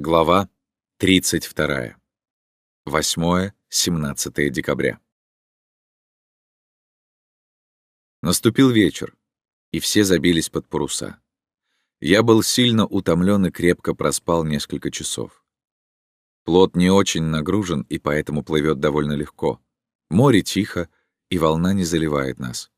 Глава 32. 8-17 декабря. Наступил вечер, и все забились под паруса. Я был сильно утомлен и крепко проспал несколько часов. Плот не очень нагружен и поэтому плывет довольно легко. Море тихо, и волна не заливает нас.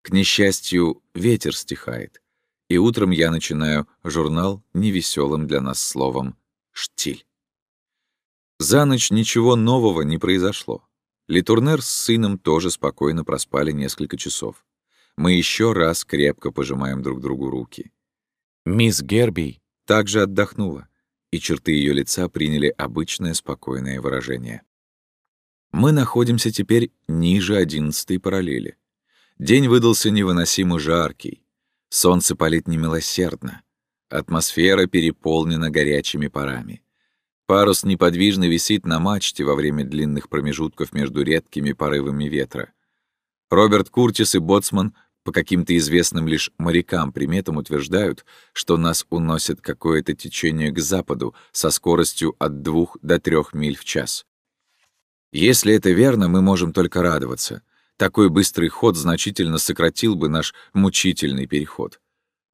К несчастью, ветер стихает, и утром я начинаю журнал невеселым для нас словом штиль. За ночь ничего нового не произошло. Литурнер с сыном тоже спокойно проспали несколько часов. Мы еще раз крепко пожимаем друг другу руки. Мисс Герби также отдохнула, и черты ее лица приняли обычное спокойное выражение. Мы находимся теперь ниже одиннадцатой параллели. День выдался невыносимо жаркий. Солнце палит немилосердно. Атмосфера переполнена горячими парами. Парус неподвижно висит на мачте во время длинных промежутков между редкими порывами ветра. Роберт Куртис и Боцман по каким-то известным лишь морякам приметам утверждают, что нас уносит какое-то течение к западу со скоростью от двух до трех миль в час. Если это верно, мы можем только радоваться. Такой быстрый ход значительно сократил бы наш мучительный переход.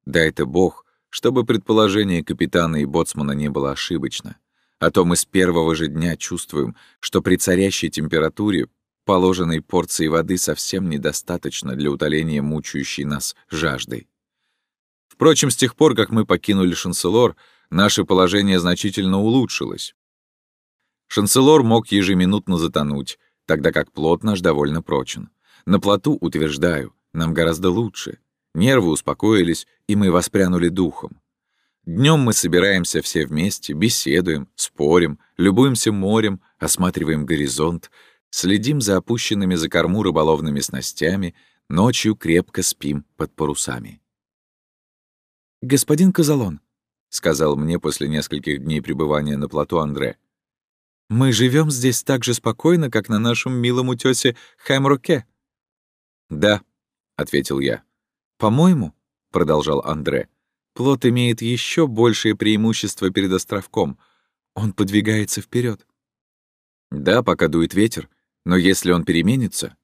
Да это Бог — чтобы предположение капитана и боцмана не было ошибочно. А то мы с первого же дня чувствуем, что при царящей температуре положенной порции воды совсем недостаточно для утоления мучающей нас жажды. Впрочем, с тех пор, как мы покинули Шанселор, наше положение значительно улучшилось. Шанселор мог ежеминутно затонуть, тогда как плот наш довольно прочен. На плоту, утверждаю, нам гораздо лучше. Нервы успокоились, и мы воспрянули духом. Днем мы собираемся все вместе, беседуем, спорим, любуемся морем, осматриваем горизонт, следим за опущенными за корму рыболовными снастями, ночью крепко спим под парусами. «Господин Казалон», — сказал мне после нескольких дней пребывания на плоту Андре, «мы живем здесь так же спокойно, как на нашем милом утёсе Хэмроке». «Да», — ответил я. «По-моему», — продолжал Андре, «плод имеет еще большее преимущество перед островком. Он подвигается вперед. «Да, пока дует ветер, но если он переменится...»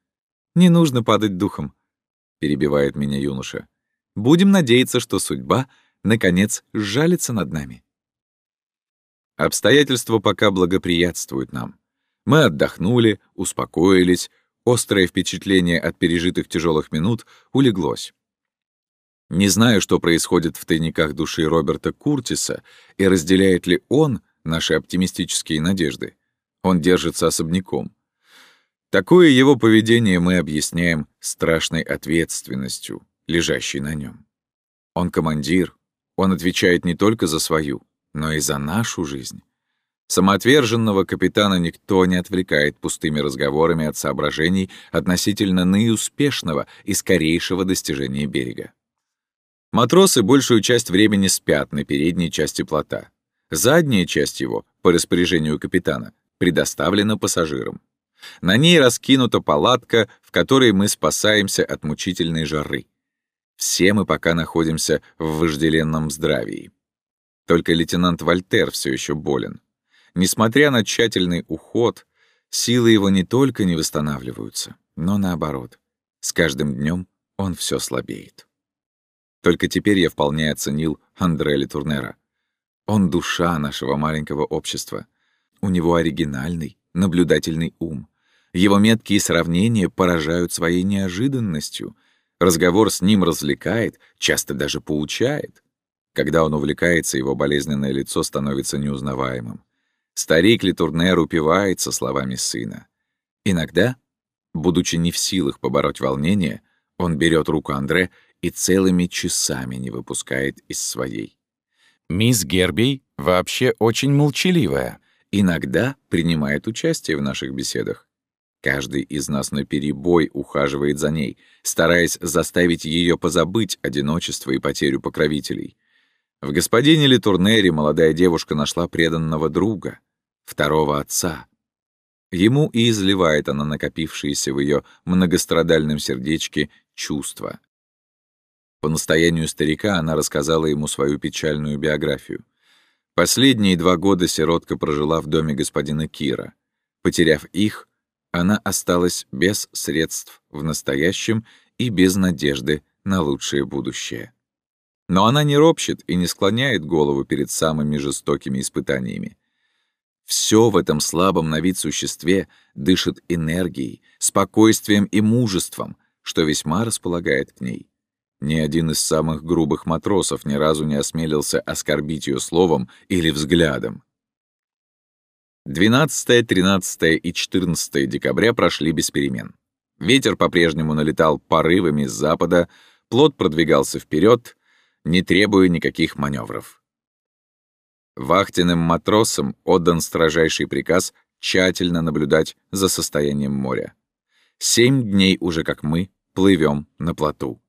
«Не нужно падать духом», — перебивает меня юноша. «Будем надеяться, что судьба, наконец, сжалится над нами». Обстоятельства пока благоприятствуют нам. Мы отдохнули, успокоились, острое впечатление от пережитых тяжелых минут улеглось. Не знаю, что происходит в тайниках души Роберта Куртиса и разделяет ли он наши оптимистические надежды. Он держится особняком. Такое его поведение мы объясняем страшной ответственностью, лежащей на нем. Он командир, он отвечает не только за свою, но и за нашу жизнь. Самоотверженного капитана никто не отвлекает пустыми разговорами от соображений относительно наиуспешного и скорейшего достижения берега. Матросы большую часть времени спят на передней части плота. Задняя часть его, по распоряжению капитана, предоставлена пассажирам. На ней раскинута палатка, в которой мы спасаемся от мучительной жары. Все мы пока находимся в вожделенном здравии. Только лейтенант Вольтер все еще болен. Несмотря на тщательный уход, силы его не только не восстанавливаются, но наоборот. С каждым днем он все слабеет. Только теперь я вполне оценил Андре Литурнера. Он душа нашего маленького общества. У него оригинальный, наблюдательный ум. Его меткие сравнения поражают своей неожиданностью. Разговор с ним развлекает, часто даже поучает. Когда он увлекается, его болезненное лицо становится неузнаваемым. Старик Литурнер упивается словами сына. Иногда, будучи не в силах побороть волнение, он берет руку Андре и целыми часами не выпускает из своей. Мисс Гербей вообще очень молчаливая, иногда принимает участие в наших беседах. Каждый из нас на перебой ухаживает за ней, стараясь заставить ее позабыть одиночество и потерю покровителей. В господине Литурнере молодая девушка нашла преданного друга, второго отца. Ему и изливает она накопившиеся в ее многострадальном сердечке чувства. По настоянию старика она рассказала ему свою печальную биографию. Последние два года сиротка прожила в доме господина Кира. Потеряв их, она осталась без средств в настоящем и без надежды на лучшее будущее. Но она не ропщет и не склоняет голову перед самыми жестокими испытаниями. Все в этом слабом на вид существе дышит энергией, спокойствием и мужеством, что весьма располагает к ней. Ни один из самых грубых матросов ни разу не осмелился оскорбить ее словом или взглядом. 12, 13 и 14 декабря прошли без перемен. Ветер по-прежнему налетал порывами с запада, плот продвигался вперед, не требуя никаких маневров. Вахтенным матросам отдан строжайший приказ тщательно наблюдать за состоянием моря. Семь дней уже как мы плывем на плоту.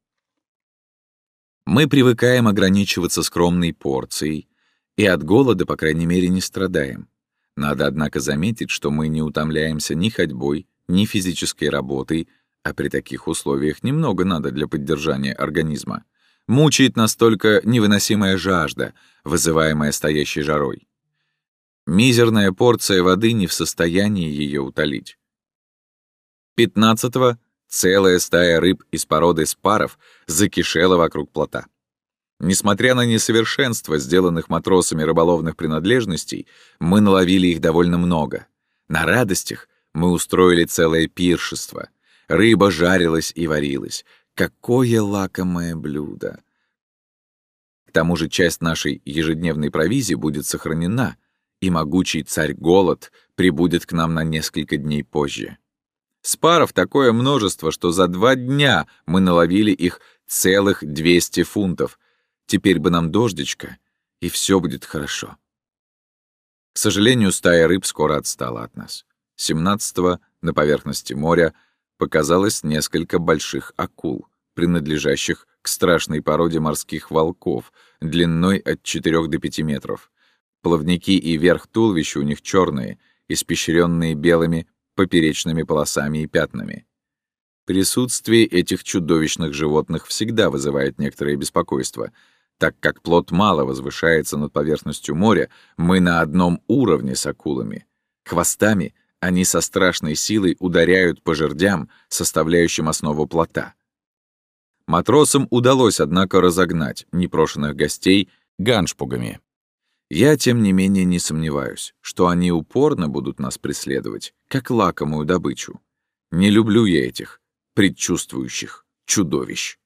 Мы привыкаем ограничиваться скромной порцией и от голода, по крайней мере, не страдаем. Надо, однако, заметить, что мы не утомляемся ни ходьбой, ни физической работой, а при таких условиях немного надо для поддержания организма. Мучает нас только невыносимая жажда, вызываемая стоящей жарой. Мизерная порция воды не в состоянии ее утолить. 15-го целая стая рыб из породы спаров закишела вокруг плота. Несмотря на несовершенство сделанных матросами рыболовных принадлежностей, мы наловили их довольно много. На радостях мы устроили целое пиршество. Рыба жарилась и варилась. Какое лакомое блюдо! К тому же часть нашей ежедневной провизии будет сохранена, и могучий царь-голод прибудет к нам на несколько дней позже. Спаров такое множество, что за два дня мы наловили их целых 200 фунтов — Теперь бы нам дождичка, и все будет хорошо. К сожалению, стая рыб скоро отстала от нас. 17-го на поверхности моря показалось несколько больших акул, принадлежащих к страшной породе морских волков, длиной от 4 до 5 метров. Плавники и верх туловища у них черные, испещренные белыми поперечными полосами и пятнами. Присутствие этих чудовищных животных всегда вызывает некоторое беспокойство — так как плот мало возвышается над поверхностью моря, мы на одном уровне с акулами. Хвостами они со страшной силой ударяют по жердям, составляющим основу плота. Матросам удалось, однако, разогнать непрошенных гостей ганшпугами. Я, тем не менее, не сомневаюсь, что они упорно будут нас преследовать, как лакомую добычу. Не люблю я этих предчувствующих чудовищ.